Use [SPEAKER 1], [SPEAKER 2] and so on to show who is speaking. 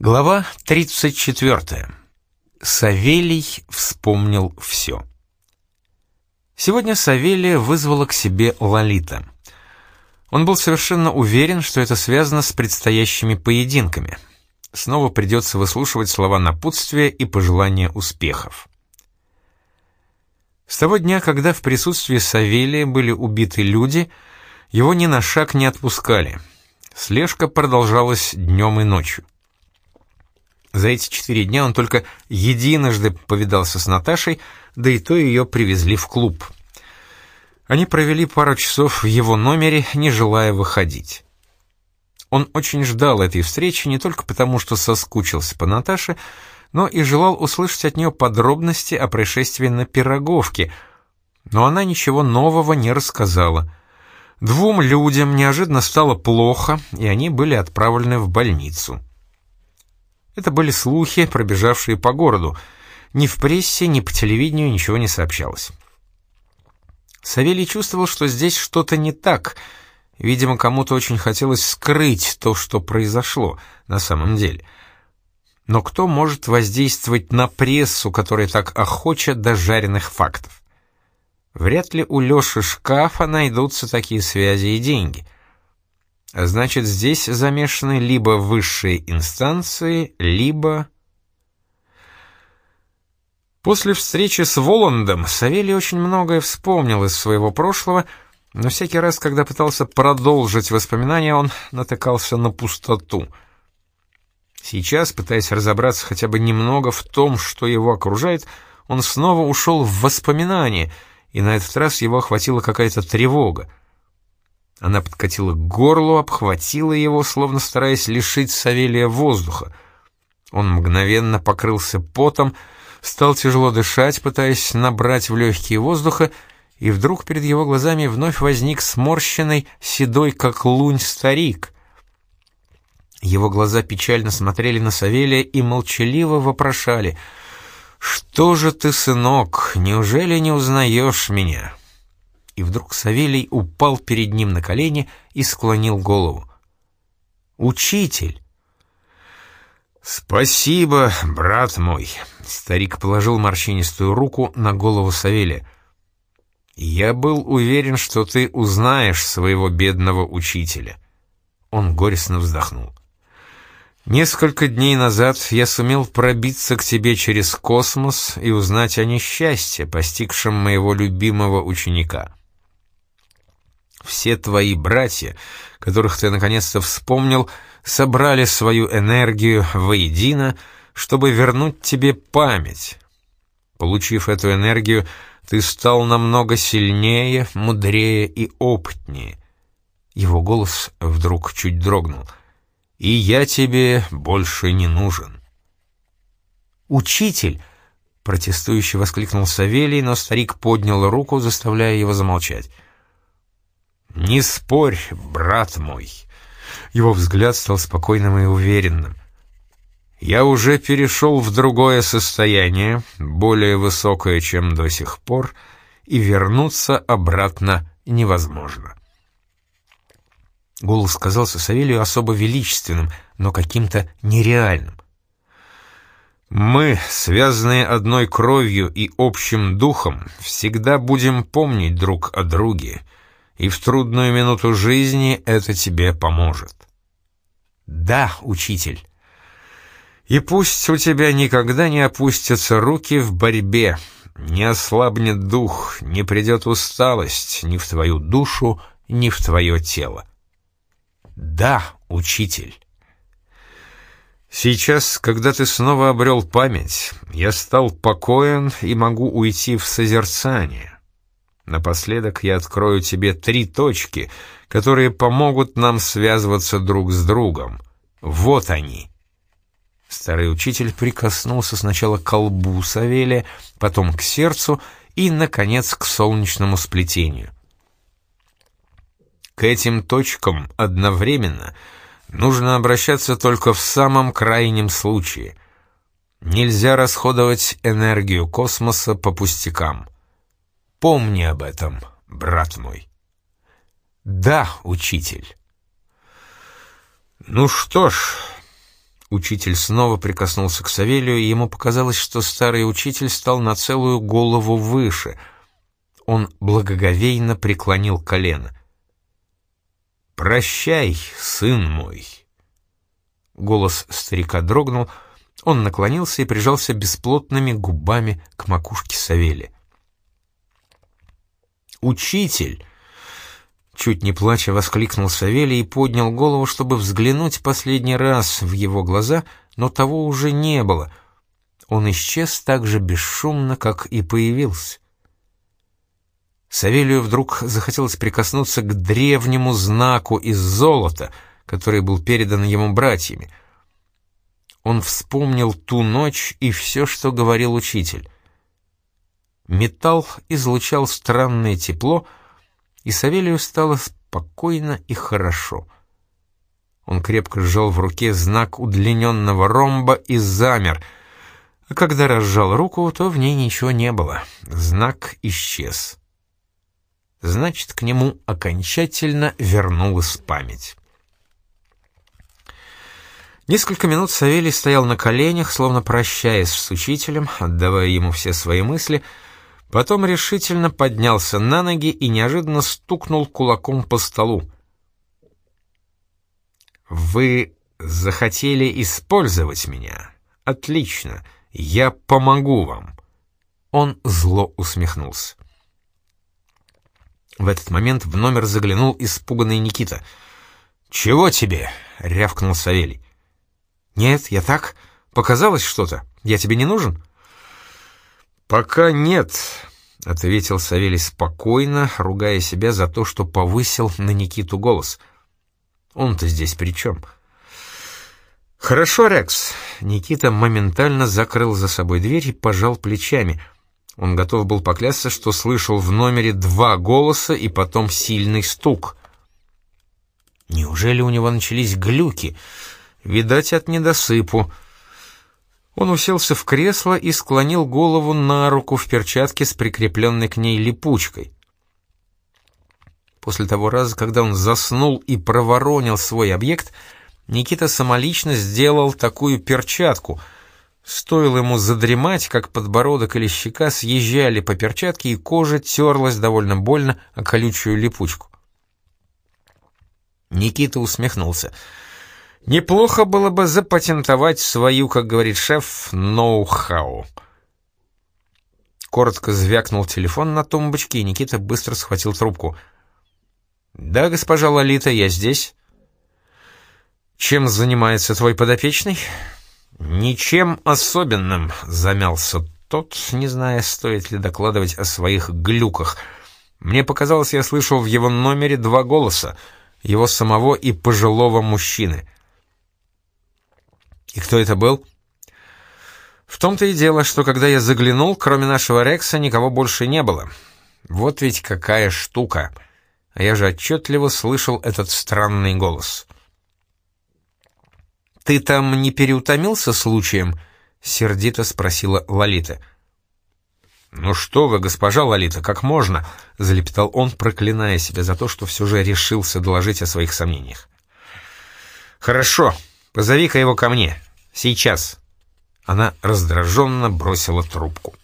[SPEAKER 1] Глава 34. Савелий вспомнил все. Сегодня Савелия вызвала к себе Лолита. Он был совершенно уверен, что это связано с предстоящими поединками. Снова придется выслушивать слова напутствия и пожелания успехов. С того дня, когда в присутствии Савелия были убиты люди, его ни на шаг не отпускали. Слежка продолжалась днем и ночью. За эти четыре дня он только единожды повидался с Наташей, да и то ее привезли в клуб. Они провели пару часов в его номере, не желая выходить. Он очень ждал этой встречи не только потому, что соскучился по Наташе, но и желал услышать от нее подробности о происшествии на Пироговке, но она ничего нового не рассказала. Двум людям неожиданно стало плохо, и они были отправлены в больницу. Это были слухи, пробежавшие по городу. Ни в прессе, ни по телевидению ничего не сообщалось. Савелий чувствовал, что здесь что-то не так. Видимо, кому-то очень хотелось скрыть то, что произошло на самом деле. Но кто может воздействовать на прессу, которая так охоча до жареных фактов? Вряд ли у Лёши Шкафа найдутся такие связи и деньги. Значит, здесь замешаны либо высшие инстанции, либо... После встречи с Воландом Савелий очень многое вспомнил из своего прошлого, но всякий раз, когда пытался продолжить воспоминания, он натыкался на пустоту. Сейчас, пытаясь разобраться хотя бы немного в том, что его окружает, он снова ушел в воспоминания, и на этот раз его охватила какая-то тревога. Она подкатила к горлу, обхватила его, словно стараясь лишить Савелия воздуха. Он мгновенно покрылся потом, стал тяжело дышать, пытаясь набрать в легкие воздуха, и вдруг перед его глазами вновь возник сморщенный, седой, как лунь, старик. Его глаза печально смотрели на Савелия и молчаливо вопрошали «Что же ты, сынок, неужели не узнаешь меня?» И вдруг Савелий упал перед ним на колени и склонил голову. «Учитель!» «Спасибо, брат мой!» — старик положил морщинистую руку на голову Савелия. «Я был уверен, что ты узнаешь своего бедного учителя». Он горестно вздохнул. «Несколько дней назад я сумел пробиться к тебе через космос и узнать о несчастье, постигшем моего любимого ученика». Все твои братья, которых ты наконец-то вспомнил, собрали свою энергию воедино, чтобы вернуть тебе память. Получив эту энергию, ты стал намного сильнее, мудрее и опытнее. Его голос вдруг чуть дрогнул. «И я тебе больше не нужен». «Учитель!» — протестующе воскликнул Савелий, но старик поднял руку, заставляя его замолчать. «Не спорь, брат мой!» Его взгляд стал спокойным и уверенным. «Я уже перешел в другое состояние, более высокое, чем до сих пор, и вернуться обратно невозможно». Голос казался Савелию особо величественным, но каким-то нереальным. «Мы, связанные одной кровью и общим духом, всегда будем помнить друг о друге», и в трудную минуту жизни это тебе поможет. Да, учитель. И пусть у тебя никогда не опустятся руки в борьбе, не ослабнет дух, не придет усталость ни в твою душу, ни в твое тело. Да, учитель. Сейчас, когда ты снова обрел память, я стал покоен и могу уйти в созерцание. Напоследок я открою тебе три точки, которые помогут нам связываться друг с другом. Вот они. Старый учитель прикоснулся сначала к колбу Савелия, потом к сердцу и, наконец, к солнечному сплетению. К этим точкам одновременно нужно обращаться только в самом крайнем случае. Нельзя расходовать энергию космоса по пустякам. Помни об этом, брат мой. Да, учитель. Ну что ж, Учитель снова прикоснулся к Савелию, и ему показалось, что старый учитель стал на целую голову выше. Он благоговейно преклонил колено. «Прощай, сын мой!» Голос старика дрогнул, он наклонился и прижался бесплотными губами к макушке Савелия. «Учитель!» Чуть не плача воскликнул Савелий и поднял голову, чтобы взглянуть последний раз в его глаза, но того уже не было. Он исчез так же бесшумно, как и появился. Савелию вдруг захотелось прикоснуться к древнему знаку из золота, который был передан ему братьями. Он вспомнил ту ночь и все, что говорил учитель. Металл излучал странное тепло, и Савелию стало спокойно и хорошо. Он крепко сжал в руке знак удлиненного ромба и замер, а когда разжал руку, то в ней ничего не было. Знак исчез. Значит, к нему окончательно вернулась память. Несколько минут Савелий стоял на коленях, словно прощаясь с учителем, отдавая ему все свои мысли — Потом решительно поднялся на ноги и неожиданно стукнул кулаком по столу. «Вы захотели использовать меня? Отлично, я помогу вам!» Он зло усмехнулся. В этот момент в номер заглянул испуганный Никита. «Чего тебе?» — рявкнул Савелий. «Нет, я так. Показалось что-то. Я тебе не нужен?» «Пока нет», — ответил Савелий спокойно, ругая себя за то, что повысил на Никиту голос. «Он-то здесь при чем?» «Хорошо, Рекс». Никита моментально закрыл за собой дверь и пожал плечами. Он готов был поклясться, что слышал в номере два голоса и потом сильный стук. Неужели у него начались глюки? Видать, от недосыпу. Он уселся в кресло и склонил голову на руку в перчатке с прикрепленной к ней липучкой. После того раза, когда он заснул и проворонил свой объект, Никита самолично сделал такую перчатку. Стоило ему задремать, как подбородок или щека съезжали по перчатке, и кожа терлась довольно больно о колючую липучку. Никита усмехнулся — Неплохо было бы запатентовать свою, как говорит шеф, ноу-хау. Коротко звякнул телефон на тумбочке, и Никита быстро схватил трубку. «Да, госпожа Лолита, я здесь». «Чем занимается твой подопечный?» «Ничем особенным», — замялся тот, не зная, стоит ли докладывать о своих глюках. «Мне показалось, я слышал в его номере два голоса, его самого и пожилого мужчины». «И кто это был?» «В том-то и дело, что когда я заглянул, кроме нашего Рекса, никого больше не было. Вот ведь какая штука!» А я же отчетливо слышал этот странный голос. «Ты там не переутомился случаем?» — сердито спросила Лолита. «Ну что вы, госпожа Лолита, как можно?» — залепетал он, проклиная себя за то, что все же решился доложить о своих сомнениях. «Хорошо, позови-ка его ко мне. Сейчас». Она раздраженно бросила трубку.